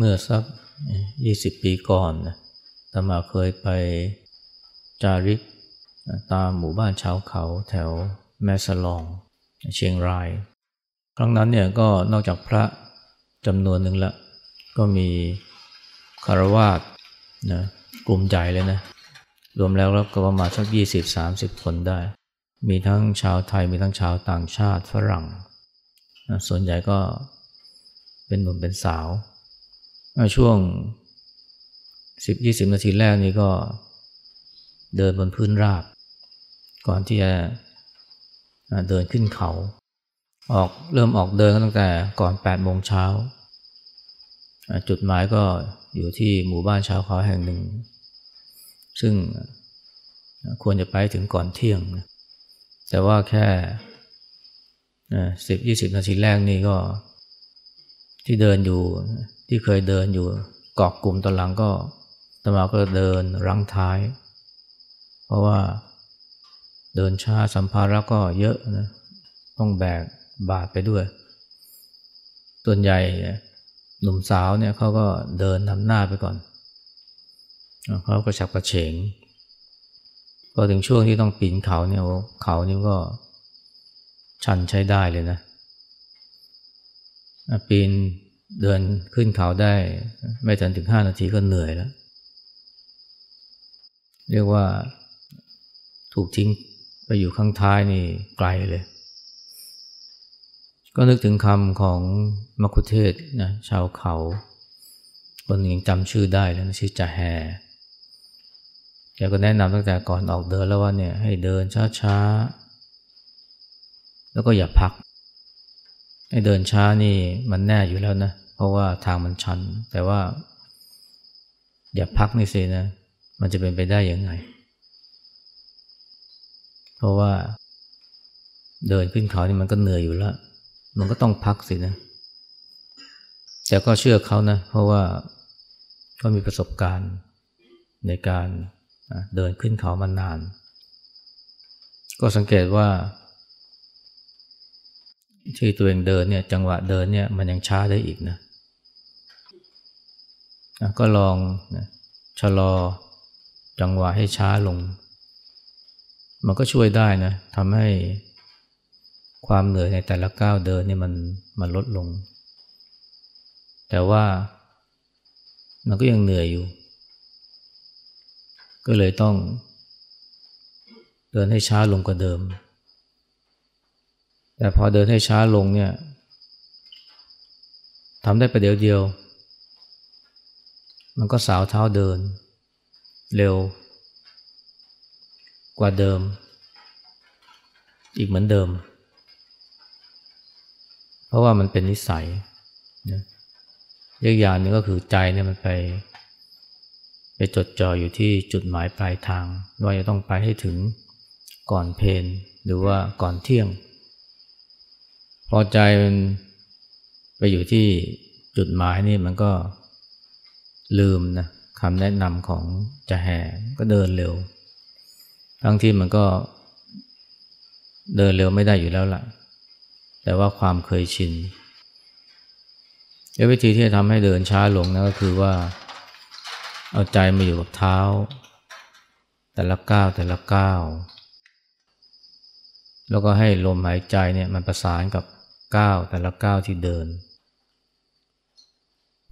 เมื่อสักยี่สิบปีก่อนนะตมาเคยไปจาริกตามหมู่บ้านชาวเขาแถวแม่สลอง เชียงราย ครั้งนั้นเนี่ยก็นอกจากพระจำนวนหนึ่งละ ก็มีคารวาสนะกลุ่มใหญ่เลยนะ รวมแล้วก็ประมาณสักยี่สิบสามสิบคนได้ มีทั้งชาวไทยมีทั้งชาวต่างชาติฝรั่งนะส่วนใหญ่ก็เป็นหนุ่มเป็นสาว ช่วงสิบยี่สิบนาทีแรกนี้ก็เดินบนพื้นราบ ก่อนที่จะเดินขึ้นเขา ออกเริ่มออกเดินตั้งแต่ก่อนแปดโมงเช้า จุดหมายก็อยู่ที่หมู่บ้านชาวเขาแห่งหนึ่ง ซึ่งควรจะไปถึงก่อนเที่ยง แต่ว่าแค่สิบยี่สิบนาทีแรกนี่ก็ที่เดินอยู่ ที่เคยเดินอยู่เกาะกลุ่มตอนหลังก็ตมาก็เดินรังท้าย เพราะว่าเดินช้าสัมภาระก็เยอะนะต้องแบกบาดไปด้วย ส่วนใหญ่หนุ่มสาวเนี่ยเขาก็เดินทำหน้าไปก่อนเขาก็ฉับกระเฉงพอถึงช่วงที่ต้องปีนเขาเนี่ยเขานี่ก็ชันใช้ได้เลยนะปีน เดินขึ้นเขาได้ ไม่ถึงถึงห้านาทีก็เหนื่อยแล้ว เรียกว่าถูกทิ้งไปอยู่ข้างท้ายนี่ไกลเลย ก็นึกถึงคำของมคุเทศนะชาวเขา คนหนึ่งจำชื่อได้แล้วชื่อจ่าแฮแกก็แนะนำตั้งแต่ก่อนออกเดินแล้วว่าเนี่ยให้เดินช้าๆ แล้วก็อย่าพัก เดินช้านี่มันแน่อยู่แล้วนะ เพราะว่าทางมันชัน แต่ว่า อย่าพักนี่สินะ มันจะเป็นไปได้ยังไง เพราะว่า เดินขึ้นเขานี่มันก็เหนื่อยอยู่แล้ว มันก็ต้องพักสินะ แต่ก็เชื่อเขานะ เพราะว่าเขามีประสบการณ์ในการเดินขึ้นเขามานาน ก็สังเกตว่า ที่ตัวเองเดินเนี่ยจังหวะเดินเนี่ยมันยังช้าได้อีกนะก็ลองนะชะลอจังหวะให้ช้าลง มันก็ช่วยได้นะทำให้ความเหนื่อยในแต่ละก้าวเดินเนี่ยมันมันลดลง แต่ว่ามันก็ยังเหนื่อยอยู่ ก็เลยต้องเดินให้ช้าลงกว่าเดิม แต่พอเดินให้ช้าลงเนี่ยทำได้ประเดี๋ยวเดียว มันก็สาวเท้าเดิน เร็ว กว่าเดิม อีกเหมือนเดิม เพราะว่ามันเป็นนิสัยนะอีกอย่างหนึ่งก็คือใจเนี่ยมันไปไปจดจ่ออยู่ที่จุดหมายปลายทาง ว่าจะต้องไปให้ถึงก่อนเพนหรือว่าก่อนเที่ยง พอใจมันไปอยู่ที่จุดหมายนี่มันก็ลืมนะคำแนะนำของจะแห่ก็เดินเร็ว ทั้งที่มันก็เดินเร็วไม่ได้อยู่แล้วล่ะ แต่ว่าความเคยชินวิธีที่จะทำให้เดินช้าลงนะก็คือว่า เอาใจมาอยู่กับเท้า แต่ละก้าวแต่ละก้าวแล้วก็ให้ลมหายใจเนี่ยมันประสานกับ ก้าวแต่ละก้าวที่เดิน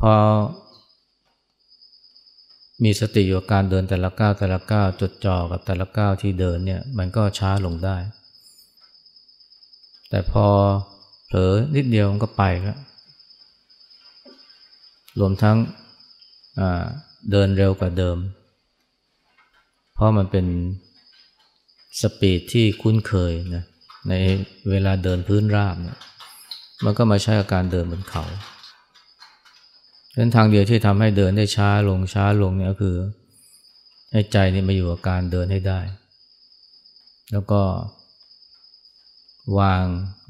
พอ มีสติอยู่กับการเดินแต่ละก้าวแต่ละก้าวจดจ่อกับแต่ละก้าวที่เดินเนี่ยมันก็ช้าลงได้ แต่พอเผลอนิดเดียวมันก็ไปแล้วรวมทั้งเดินเร็วกว่าเดิม เพราะมันเป็นสปีดที่คุ้นเคยนะในเวลาเดินพื้นราบเนี่ย มันก็มาใช้อาการเดินบนเขาเส้นทางเดียวที่ทำให้เดินได้ช้าลงช้าลงเนี่ยก็คือ ให้ใจนี่มาอยู่กับการเดินให้ได้ แล้วก็วาง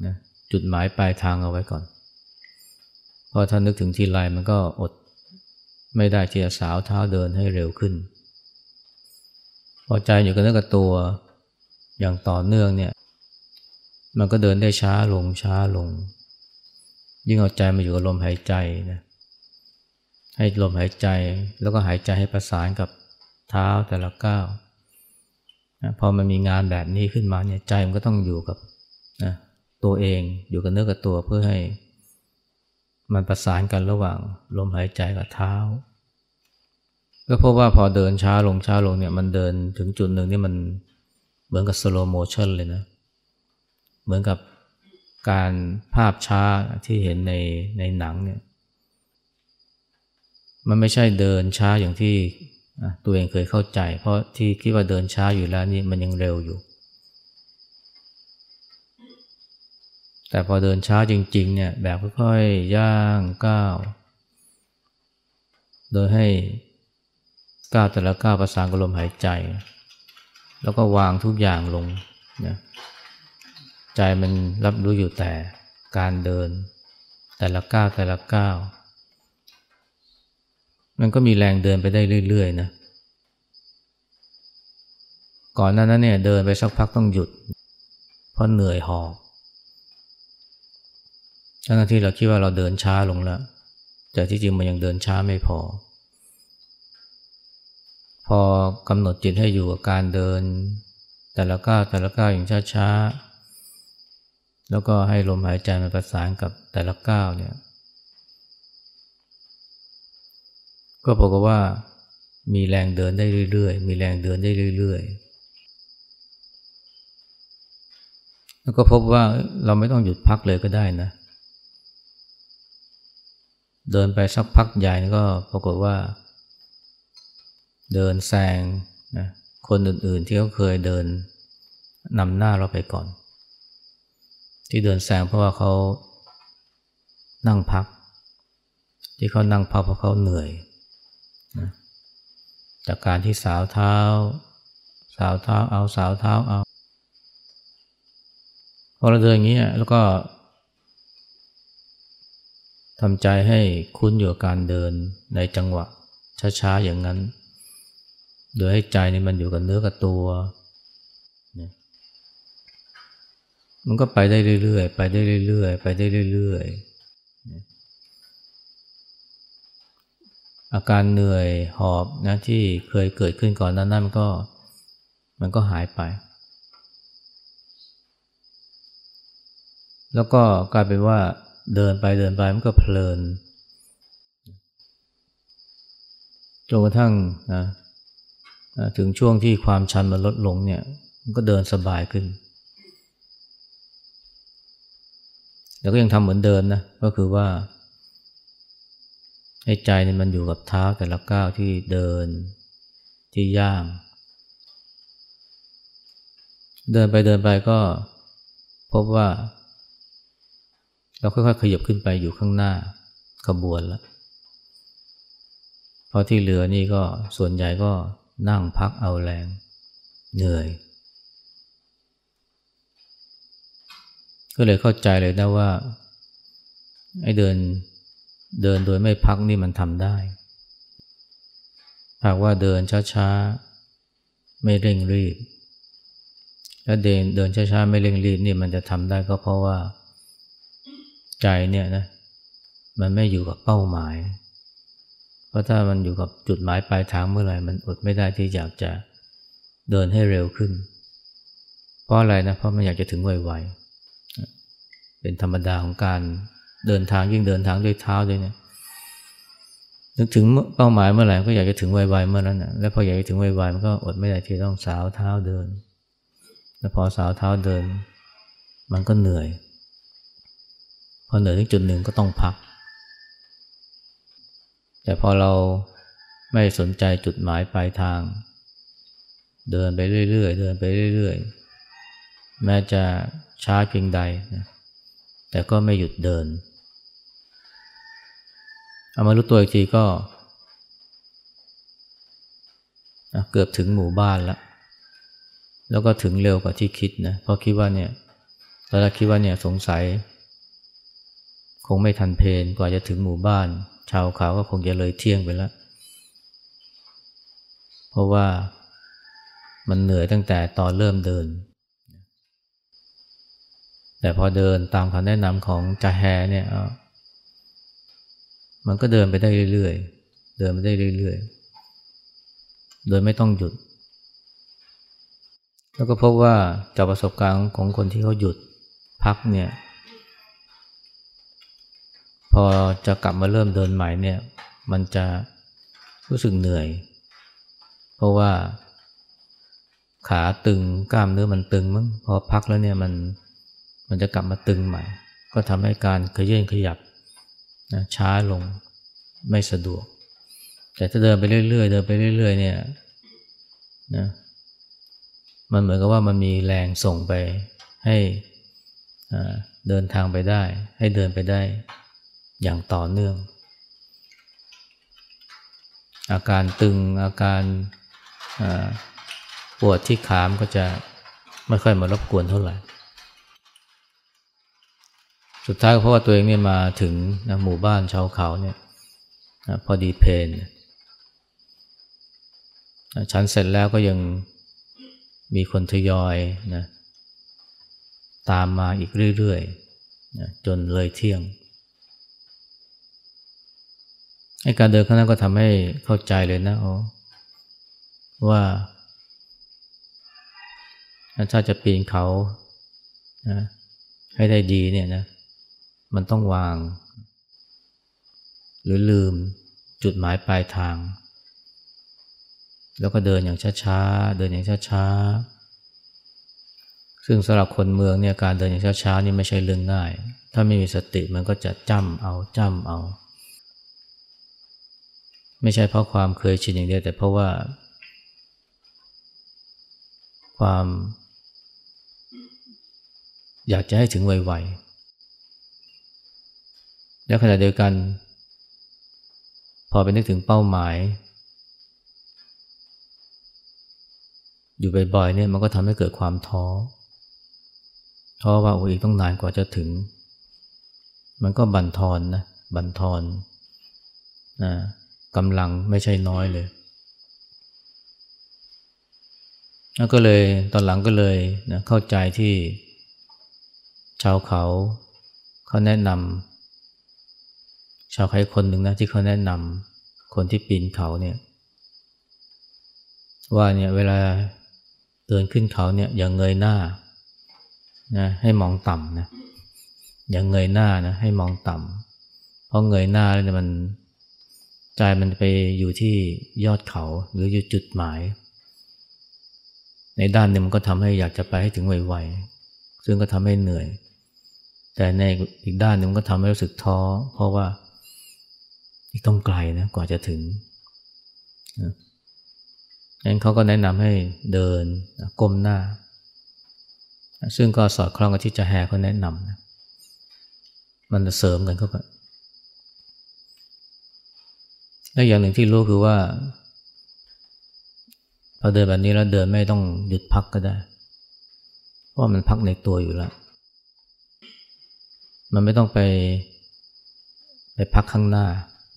นะจุดหมายปลายทางเอาไว้ก่อน เพอท่านนึกถึงทีไรมันก็อดไม่ได้ที่จะสาวเท้าเดินให้เร็วขึ้น พอใจอยู่กับเนื้อกับตัวอย่างต่อเนื่องเนี่ย มันก็เดินได้ช้าลงช้าลง ยิ่งเอาใจมาอยู่กับลมหายใจนะให้ลมหายใจแล้วก็หายใจให้ประสานกับเท้าแต่ละก้าวนะพอมันมีงานแบบนี้ขึ้นมาเนี่ยใจมันก็ต้องอยู่กับนะตัวเองอยู่กับเนื้อกับตัวเพื่อให้ มันประสานกันระหว่างลมหายใจกับเท้า ก็พบว่าพอเดินช้าลงช้าลงเนี่ยมันเดินถึงจุดหนึ่งนี่มันเหมือนกับสโลโมชันเลยนะ เหมือนกับ การภาพช้าที่เห็นในในหนังเนี่ยมันไม่ใช่เดินช้าอย่างที่ตัวเองเคยเข้าใจ เพราะที่คิดว่าเดินช้าอยู่แล้วนี่มันยังเร็วอยู่ แต่พอเดินช้าจริง ๆ เนี่ยแบบค่อยๆย่างก้าวโดยให้ก้าวแต่ละก้าวประสานกับลมหายใจ แล้วก็วางทุกอย่างลงนะ ใจมันรับรู้อยู่แต่การเดิน แต่ละก้าวแต่ละก้าวมันก็มีแรงเดินไปได้เรื่อยๆนะ ก่อนหน้านั้นเนี่ยเดินไปสักพักต้องหยุด เพราะเหนื่อยหอบทั้งที่เราคิดว่าเราเดินช้าลงแล้ว แต่ที่จริงมันยังเดินช้าไม่พอ พอกำหนดจิตให้อยู่กับการเดิน แต่ละก้าวแต่ละก้าวอย่างช้าๆ แล้วก็ให้ลมหายใจมันประสานกับแต่ละก้าวเนี่ย ก็บอกว่ามีแรงเดินได้เรื่อยๆ มีแรงเดินได้เรื่อยๆ แล้วก็พบว่าเราไม่ต้องหยุดพักเลยก็ได้นะ เดินไปสักพักใหญ่ก็ปรากฏว่า เดินแซงนะคนอื่นๆที่เขาเคยเดินนำหน้าเราไปก่อน ที่เดินแซงเพราะว่าเขานั่งพัก ที่เขานั่งพักเพราะเขาเหนื่อยนะจากการที่สาวเท้า สาวเท้าเอาสาวเท้าเอาพอเราเดินอย่างนี้แล้วก็ทำใจให้คุ้นอยู่กับการเดินในจังหวะช้าๆอย่างนั้น โดยให้ใจนี่มันอยู่กับเนื้อกับตัว มันก็ไปได้เรื่อยๆ ไปได้เรื่อยๆ ไปได้เรื่อยๆ อาการเหนื่อยหอบนะที่เคยเกิดขึ้นก่อนนั้นนั่นมันก็มันก็หายไป แล้วก็กลายเป็นว่าเดินไปเดินไปมันก็เพลินจนกระทั่งนะถึงช่วงที่ความชันมันลดลงเนี่ย มันก็เดินสบายขึ้น แล้วก็ยังทำเหมือนเดิมนะก็คือว่าให้ใจเนี่ยมันอยู่กับเท้าแต่ละก้าวที่เดินที่ย่าง เดินไปเดินไปก็พบว่า เราค่อยๆขยับขึ้นไปอยู่ข้างหน้าขบวนแล้วพอที่เหลือนี่ก็ส่วนใหญ่ก็นั่งพักเอาแรง เหนื่อย ก็เลยเข้าใจเลยนะว่าไอ้เดินเดินโดยไม่พักนี่มันทำได้ หากว่าเดินช้าๆ ไม่เร่งรีบ และเดินเดินช้าๆ ไม่เร่งรีบนี่มันจะทำได้ก็เพราะว่า ใจเนี่ยนะมันไม่อยู่กับเป้าหมาย เพราะถ้ามันอยู่กับจุดหมายปลายทางเมื่อไหร่ มันอดไม่ได้ที่อยากจะเดินให้เร็วขึ้น เพราะอะไรนะ เพราะมันอยากจะถึงไวๆ เป็นธรรมดาของการเดินทางยิ่งเดินทางด้วยเท้าด้วยเนี่ยนึกถึงเป้าหมายเมื่อไหร่ก็อยากจะถึงไวๆเมื่อนั้นนะแล้วพออยากจะถึงไวๆมันก็อดไม่ได้ที่ต้องสาวเท้าเดิน แล้วพอสาวเท้าเดิน มันก็เหนื่อย พอเหนื่อยถึงจุดหนึ่งก็ต้องพัก แต่พอเราไม่สนใจจุดหมายปลายทาง เดินไปเรื่อยๆเดินไปเรื่อยๆแม้จะช้าเพียงใดนะ แต่ก็ไม่หยุดเดินเอามารู้ตัวอีกทีก็เกือบถึงหมู่บ้านแล้วแล้วก็ถึงเร็วกว่าที่คิดนะเพราะคิดว่าเนี่ยตอนแรกคิดว่าเนี่ยสงสัย คงไม่ทันเพนกว่าจะถึงหมู่บ้าน ชาวเขาก็คงจะเลยเที่ยงไปแล้ว เพราะว่ามันเหนื่อยตั้งแต่ตอนเริ่มเดิน แต่พอเดินตามคำแนะนำของจ่าแฮเนี่ยมันก็เดินไปได้เรื่อยๆ เดินไปได้เรื่อยๆ โดยไม่ต้องหยุด แล้วก็พบว่าจากประสบการณ์ของคนที่เขาหยุดพักเนี่ย พอจะกลับมาเริ่มเดินใหม่เนี่ย มันจะรู้สึกเหนื่อย เพราะว่าขาตึงกล้ามเนื้อมันตึงมั้งพอพักแล้วเนี่ยมัน มันจะกลับมาตึงใหม่ ก็ทำให้การขยื่นขยับนะช้าลงไม่สะดวก แต่ถ้าเดินไปเรื่อยๆ เดินไปเรื่อย ๆ เนี่ยนะมันเหมือนกับว่ามันมีแรงส่งไปให้เดินทางไปได้ ให้เดินไปได้อย่างต่อเนื่อง อาการตึงอาการปวดที่ขามก็จะไม่ค่อยมารบกวนเท่าไหร่ สุดท้ายเพราะว่าตัวเองเนี่ยมาถึงนะหมู่บ้านชาวเขาเนี่ยนะพอดีเพนฉันเสร็จแล้วก็ยังมีคนทยอยนะตามมาอีกเรื่อยๆนะจนเลยเที่ยงให้การเดินข้างหน้าก็ทำให้เข้าใจเลยนะอ๋อว่าถ้าจะปีนเขานะให้ได้ดีเนี่ยนะ มันต้องวาง หรือลืมจุดหมายปลายทาง แล้วก็เดินอย่างช้าๆ เดินอย่างช้าๆ ซึ่งสำหรับคนเมืองเนี่ยการเดินอย่างช้าๆนี่ไม่ใช่เรื่องง่าย ถ้าไม่มีสติมันก็จะจ้ำเอาจ้ำเอา ไม่ใช่เพราะความเคยชินอย่างเดียวแต่เพราะว่า ความ อยากจะให้ถึงไวๆ แล้วขณะเดียวกัน พอไปนึกถึงเป้าหมาย อยู่บ่อยๆเนี่ยมันก็ทำให้เกิดความท้อท้อว่าโอ้อีกต้องนานกว่าจะถึง มันก็บั่นทอนนะบั่นทอนนะกำลังไม่ใช่น้อยเลยแล้วก็เลยตอนหลังก็เลยนะเข้าใจที่ชาวเขาเขาแนะนำ ชาวเขาคนหนึ่งนะที่เขาแนะนำคนที่ปีนเขาเนี่ย ว่าเนี่ยเวลาเดินขึ้นเขาเนี่ยอย่าเงยหน้านะให้มองต่ำนะอย่าเงยหน้านะให้มองต่ำเพราะเงยหน้าเนี่ยมันใจมันไปอยู่ที่ยอดเขาหรืออยู่จุดหมาย ในด้านนึงมันก็ทำให้อยากจะไปให้ถึงไวๆซึ่งก็ทำให้เหนื่อย แต่ในอีกด้านหนึ่งก็ทำให้รู้สึกท้อ เพราะว่า อีกต้องไกลนะกว่าจะถึงงั้นเขาก็แนะนำให้เดินก้มหน้า ซึ่งก็สอดคล้องกับที่จะแห่เขาแนะนำนะมันเสริมกันเข้าไปและอย่างหนึ่งที่รู้คือว่าพอเดินแบบนี้แล้วเดินไม่ต้องหยุดพักก็ได้ เพราะมันพักในตัวอยู่แล้ว มันไม่ต้องไปไปพักข้างหน้า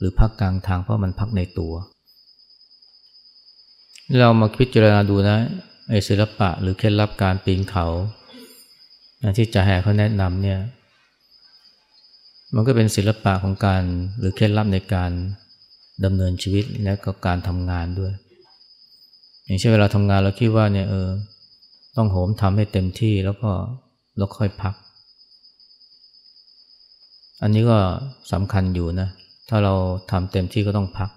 หรือพักกลางทางเพราะมันพักในตัว เรามาคิดจารณาดูนะไอศิลปะหรือเคล็ดลับการปีนเขาที่จะแห่เขาแนะนำเนี่ยมันก็เป็นศิลปะของการหรือเคล็ดลับในการดำเนินชีวิตและก็การทำงานด้วย อย่างเช่นเวลาทำงานเราคิดว่าเนี่ยเออต้องโหมทำให้เต็มที่แล้วก็แล้วค่อยพัก อันนี้ก็สำคัญอยู่นะ ถ้าเราทำเต็มที่ก็ต้องพัก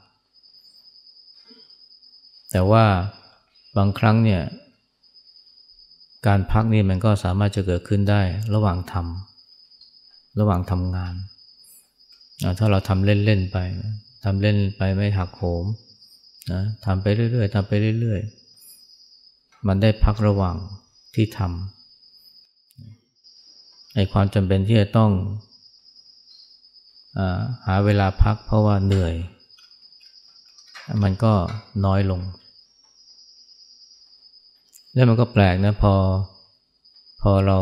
แต่ว่าบางครั้งเนี่ย การพักนี่มันก็สามารถจะเกิดขึ้นได้ระหว่างทำระหว่างทำงาน ถ้าเราทำเล่น ๆ ไปทำเล่นไปไม่หักโหมนะทำไปเรื่อยๆทำไปเรื่อยๆ มันได้พักระหว่างที่ทำไอความจำเป็นที่จะต้อง หาเวลาพักเพราะว่าเหนื่อย มันก็น้อยลง แล้วมันก็แปลกนะพอพอเรา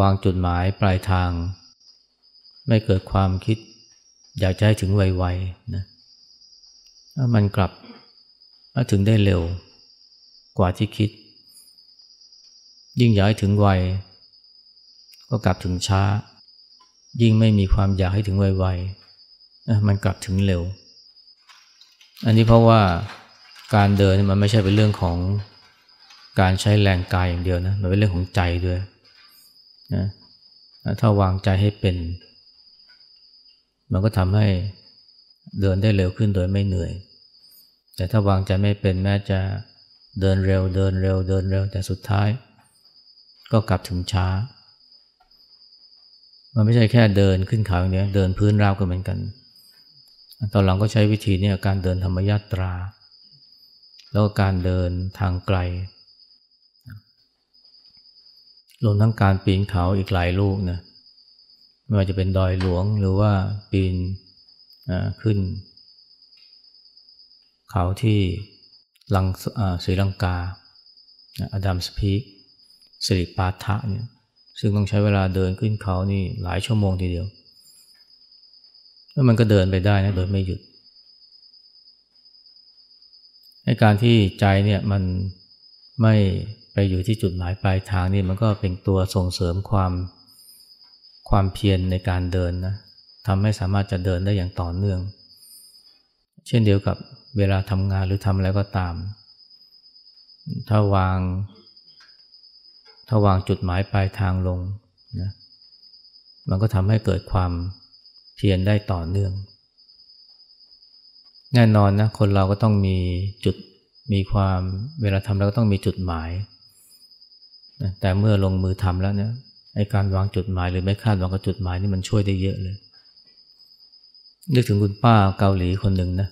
วางจุดหมายปลายทาง ไม่เกิดความคิด อยากจะให้ถึงไวๆนะมันกลับถึงได้เร็วกว่าที่คิด ยิ่งอยากให้ถึงไว ก็กลับถึงช้า ยิ่งไม่มีความอยากให้ถึงไวๆมันกลับถึงเร็ว อันนี้เพราะว่าการเดินมันไม่ใช่เป็นเรื่องของการใช้แรงกายอย่างเดียวนะ มันเป็นเรื่องของใจด้วยนะถ้าวางใจให้เป็น มันก็ทำให้เดินได้เร็วขึ้นโดยไม่เหนื่อย แต่ถ้าวางใจไม่เป็นแม้จะเดินเร็วเดินเร็วเดินเร็ว แต่สุดท้าย ก็กลับถึงช้า มันไม่ใช่แค่เดินขึ้นเขาอย่างเดียวเดินพื้นราบก็เหมือนกัน ตอนหลังก็ใช้วิธีนี้การเดินธรรมยาตรา แล้วก็การเดินทางไกลรวมทั้งการปีนเขาอีกหลายลูกนะไม่ว่าจะเป็นดอยหลวงหรือว่าปีนขึ้น เขาที่ลังศรีลังกาอดัมสพีกสิริปาทะเนี่ย ซึ่งต้องใช้เวลาเดินขึ้นเขานี่หลายชั่วโมงทีเดียว แล้วมันก็เดินไปได้นะโดยไม่หยุดในการที่ใจเนี่ยมันไม่ไปอยู่ที่จุดหมายปลายทางนี่มันก็เป็นตัวส่งเสริมความความเพียรในการเดินนะทำให้สามารถจะเดินได้อย่างต่อเนื่อง เช่นเดียวกับเวลาทำงานหรือทำอะไรก็ตาม ถ้าวาง ถ้าวางจุดหมายปลายทางลงนะมันก็ทำให้เกิดความเพียรได้ต่อเนื่อง แน่นอนนะคนเราก็ต้องมีจุดมีความเวลาทำแล้วก็ต้องมีจุดหมายนะแต่เมื่อลงมือทำแล้วเนี่ยไอการวางจุดหมายหรือไม่คาดหวังกับจุดหมายนี่มันช่วยได้เยอะเลย นึกถึงคุณป้าเกาหลีคนหนึ่งนะ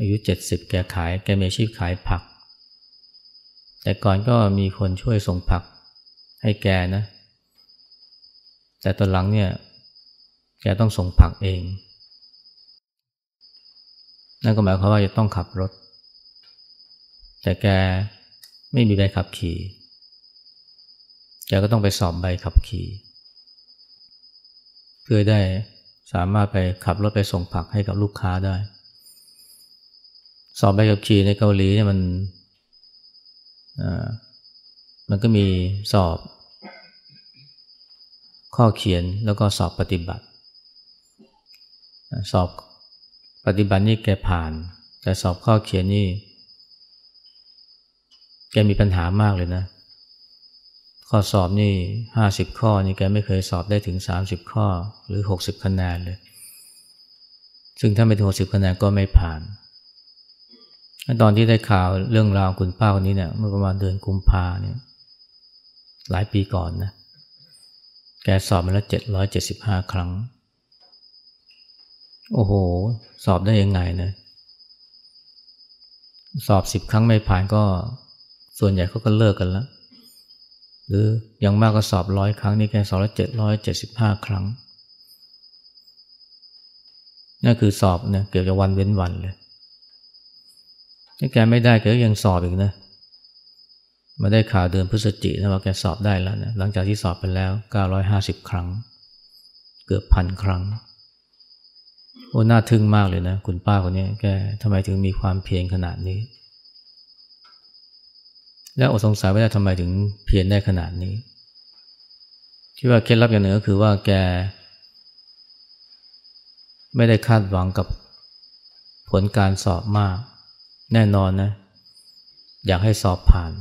อายุเจ็ดสิบแกขายแกมีอาชีพขายผัก แต่ก่อนก็มีคนช่วยส่งผักให้แกนะ แต่ตอนหลังเนี่ย แกต้องส่งผักเอง นั่นก็หมายความว่าจะต้องขับรถ แต่แกไม่มีใบขับขี่ แกก็ต้องไปสอบใบขับขี่ เพื่อได้สามารถไปขับรถไปส่งผักให้กับลูกค้าได้ สอบใบขับขี่ในเกาหลีเนี่ยมัน มันก็มีสอบ ข้อเขียนแล้วก็สอบปฏิบัติ สอบปฏิบัตินี่แกผ่าน แต่สอบข้อเขียนนี่ แกมีปัญหามากเลยนะ ข้อสอบนี่ห้าสิบข้อนี่แกไม่เคยสอบได้ถึงสามสิบข้อหรือหกสิบคะแนนเลย ซึ่งถ้าไม่ถึงหกสิบคะแนนก็ไม่ผ่าน ตอนที่ได้ข่าวเรื่องราวคุณป้าคนนี้เนี่ยเมื่อประมาณเดือนกุมภาเนี่ยหลายปีก่อนนะ แกสอบมาแล้วเจ็ดร้อยเจ็ดสิบห้าครั้ง โอ้โห สอบได้ยังไงนะสอบสิบครั้งไม่ผ่านก็ส่วนใหญ่เขาก็เลิกกันแล้ว หรืออย่างมากก็สอบร้อยครั้งนี่แค่สอบละเจ็ดร้อยเจ็ดสิบห้าครั้งนั่นคือสอบเนี่ยเกี่ยวกับวันเว้นวันเลย แกไม่ได้แกก็ยังสอบอีกนะมาได้ข่าวเดือนพฤศจิกายนว่าแกสอบได้แล้วนะหลังจากที่สอบไปแล้วเก้าร้อยห้าสิบครั้ง เกือบพันครั้งโอ้น่าทึ่งมากเลยนะ คุณป้าคนนี้แกทำไมถึงมีความเพียรขนาดนี้ แล้วอดสงสัยว่าทำไมถึงเพียรได้ขนาดนี้ที่ว่าเคล็ดลับอย่างหนึ่งก็คือว่าแก ไม่ได้คาดหวังกับผลการสอบมาก แน่นอนนะ อยากให้สอบผ่าน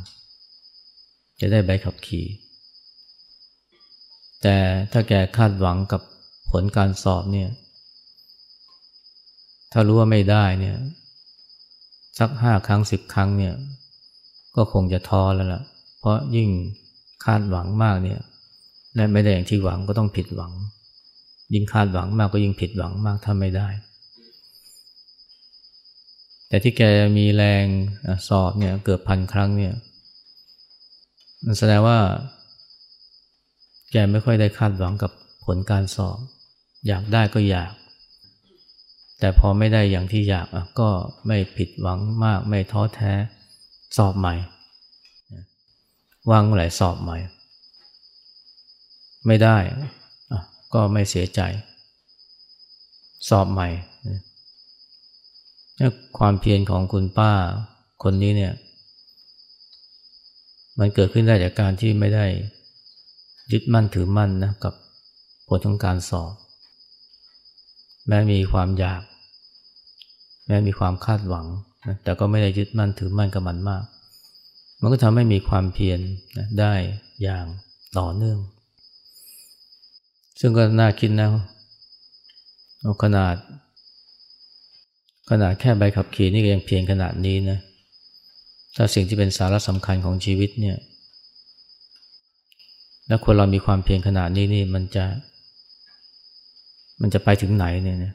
จะได้ใบขับขี่ แต่ถ้าแกคาดหวังกับผลการสอบเนี่ย ถ้ารู้ว่าไม่ได้เนี่ย สักห้าครั้งสิบครั้งเนี่ย ก็คงจะท้อแล้วล่ะ เพราะยิ่งคาดหวังมากเนี่ย และไม่ได้อย่างที่หวังก็ต้องผิดหวัง ยิ่งคาดหวังมากก็ยิ่งผิดหวังมากถ้าไม่ได้ แต่ที่แกมีแรงสอบเนี่ยเกือบพันครั้งเนี่ย มันแสดงว่า แกไม่ค่อยได้คาดหวังกับผลการสอบ อยากได้ก็อยาก แต่พอไม่ได้อย่างที่อยากก็ไม่ผิดหวังมาก ไม่ท้อแท้ สอบใหม่วางเมื่อไหร่สอบใหม่ ไม่ได้ก็ไม่เสียใจ สอบใหม่ ความเพียรของคุณป้าคนนี้เนี่ย มันเกิดขึ้นได้จากการที่ไม่ได้ยึดมั่นถือมั่นนะกับผลของการสอบ แม้มีความอยาก แม้มีความคาดหวังนะแต่ก็ไม่ได้ยึดมั่นถือมั่นกับมันมาก มันก็ทำให้มีความเพียรนะได้อย่างต่อเนื่อง ซึ่งก็น่าคิดนะขนาด ขนาดแค่ใบขับขี่นี่ก็ยังเพียรขนาดนี้นะถ้าสิ่งที่เป็นสาระสำคัญของชีวิตเนี่ยแล้วคนเรามีความเพียรขนาดนี้นี่มันจะ มันจะไปถึงไหนเนี่ยนะ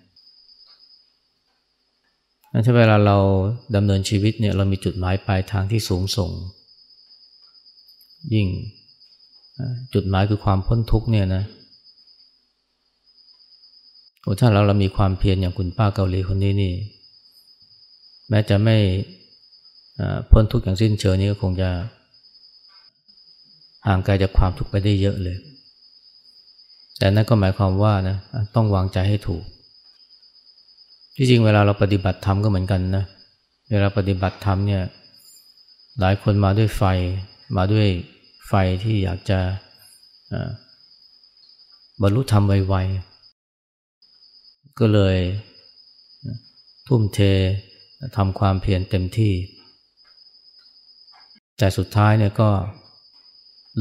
ถ้าเวลาเราดำเนินชีวิตเนี่ยเรามีจุดหมายปลายทางที่สูงส่ง ยิ่งจุดหมายคือความพ้นทุกเนี่ยนะโอ้ถ้าเราเรามีความเพียรอย่างคุณป้าเกาหลีคนนี้นี่ แม้จะไม่พ้นทุกข์อย่างสิ้นเชิงนี้ก็คงจะห่างไกลจากความทุกข์ไปได้เยอะเลย แต่นั่นก็หมายความว่านะต้องวางใจให้ถูก ที่จริงเวลาเราปฏิบัติธรรมก็เหมือนกันนะ เวลาปฏิบัติธรรมเนี่ยหลายคนมาด้วยไฟ มาด้วยไฟที่อยากจะบรรลุธรรมไวๆ ก็เลยทุ่มเท ทำความเพียรเต็มที่ แต่สุดท้ายเนี่ยก็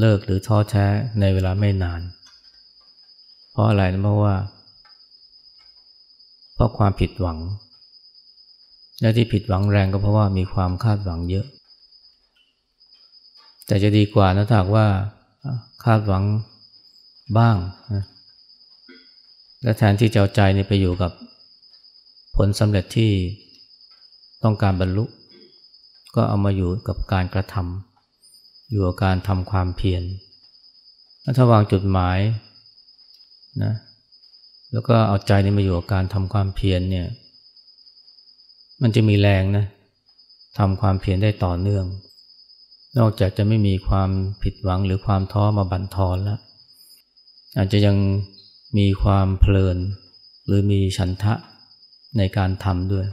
เลิกหรือท้อแท้ในเวลาไม่นาน เพราะอะไรนะเพราะว่า เพราะความผิดหวัง และที่ผิดหวังแรงก็เพราะว่ามีความคาดหวังเยอะ แต่จะดีกว่านะถ้าว่าคาดหวังบ้างนะและแทนที่จะเอาใจนี่ไปอยู่กับผลสำเร็จที่ ต้องการบรรลุ ก็เอามาอยู่กับการกระทำอยู่กับการทำความเพียรถ้าวางจุดหมายนะแล้วก็เอาใจนี้มาอยู่กับการทำความเพียรเนี่ย มันจะมีแรงนะทำความเพียรได้ต่อเนื่อง นอกจากจะไม่มีความผิดหวังหรือความท้อมาบั่นทอนแล้ว อาจจะยังมีความเพลิน หรือมีฉันทะในการทำด้วย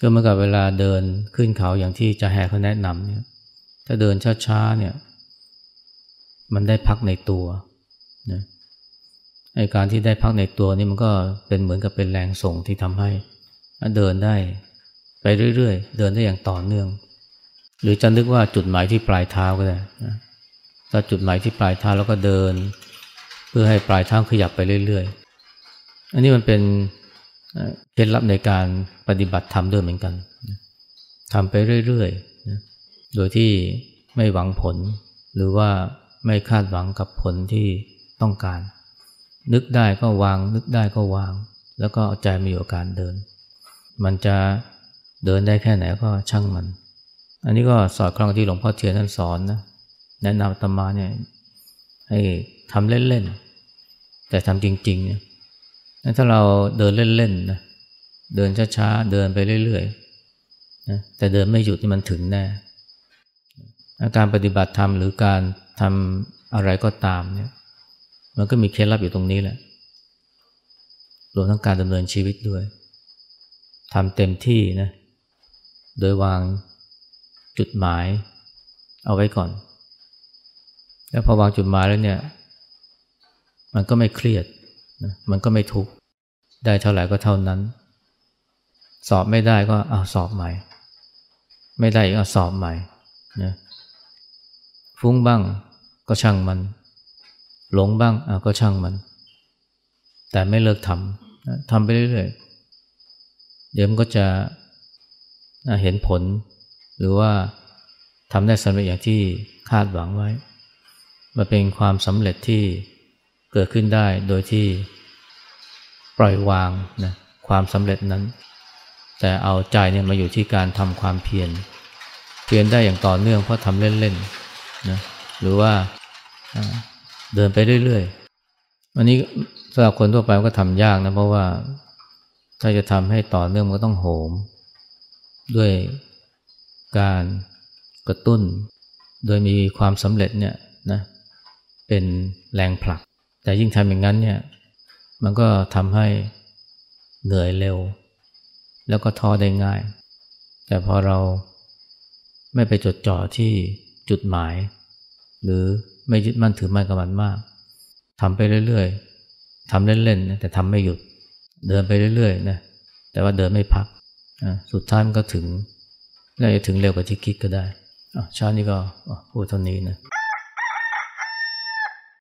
ก็เมื่อกับเวลาเดินขึ้นเขาอย่างที่จะแห่เขาแนะนำเนี่ยถ้าเดินช้าๆเนี่ยมันได้พักในตัวนะไอการที่ได้พักในตัวนี่มันก็เป็นเหมือนกับเป็นแรงส่งที่ทำให้เดินได้ไปเรื่อยๆ เดินได้อย่างต่อเนื่อง หรือจะนึกว่าจุดหมายที่ปลายเท้าก็ได้นะถ้าจุดหมายที่ปลายเท้าแล้วก็เดิน เพื่อให้ปลายเท้าขยับไปเรื่อยๆ อันนี้มันเป็น เคล็ดลับในการปฏิบัติธรรมด้วยเหมือนกันทำไปเรื่อยๆโดยที่ไม่หวังผล หรือว่าไม่คาดหวังกับผลที่ต้องการ นึกได้ก็วาง นึกได้ก็วาง แล้วก็เอาใจมีอยู่การเดิน มันจะเดินได้แค่ไหนก็ช่างมัน อันนี้ก็สอดคล้องที่หลวงพ่อเทียนท่านสอนนะแนะนำตมาเนี่ยให้ทำเล่นๆแต่ทำจริงๆเนี่ย ถ้าเราเดินเล่นๆนะเดินช้าๆ เดินไปเรื่อยๆนะแต่เดินไม่หยุดที่มันถึงแน่การปฏิบัติธรรมหรือการทำอะไรก็ตามเนี่ย มันก็มีเคล็ดลับอยู่ตรงนี้แหละ รวมทั้งการดำเนินชีวิตด้วยทำเต็มที่นะ โดยวางจุดหมายเอาไว้ก่อน แล้วพอวางจุดหมายแล้วเนี่ย มันก็ไม่เครียด นะมันก็ไม่ทุกข์ได้เท่าไหร่ก็เท่านั้น สอบไม่ได้ก็เอาสอบใหม่ ไม่ได้ก็สอบใหม่นะฟุ้งบ้างก็ช่างมัน หลงบ้างอะก็ช่างมัน แต่ไม่เลิกทำทำไปเรื่อยๆเดี๋ยวมันก็จะเห็นผล หรือว่าทำได้สำเร็จอย่างที่คาดหวังไว้ มันเป็นความสำเร็จที่ เกิดขึ้นได้โดยที่ปล่อยวางนะความสำเร็จนั้น แต่เอาใจเนี่ยมาอยู่ที่การทำความเพียรเพียรได้อย่างต่อเนื่องเพราะทำเล่นๆนะหรือว่าเดินไปเรื่อยๆวันนี้สำหรับคนทั่วไปก็ทำยากนะเพราะว่าถ้าจะทำให้ต่อเนื่องมันก็ต้องโหม ด้วยการกระตุ้น โดยมีความสำเร็จเนี่ยนะเป็นแรงผลัก แต่ยิ่งทำอย่างนั้นเนี่ยมันก็ทำให้เหนื่อยเร็ว แล้วก็ท้อได้ง่าย แต่พอเราไม่ไปจดจ่อที่จุดหมาย หรือไม่ยึดมั่นถือมั่นกับมันมากทำไปเรื่อยๆทำเล่นๆแต่ทำไม่หยุด เดินไปเรื่อยๆนะแต่ว่าเดินไม่พักสุดท้ายมันก็ถึงและจะถึงเร็วกว่าที่คิดก็ได้เช้านี้ก็พูดเท่านี้นะ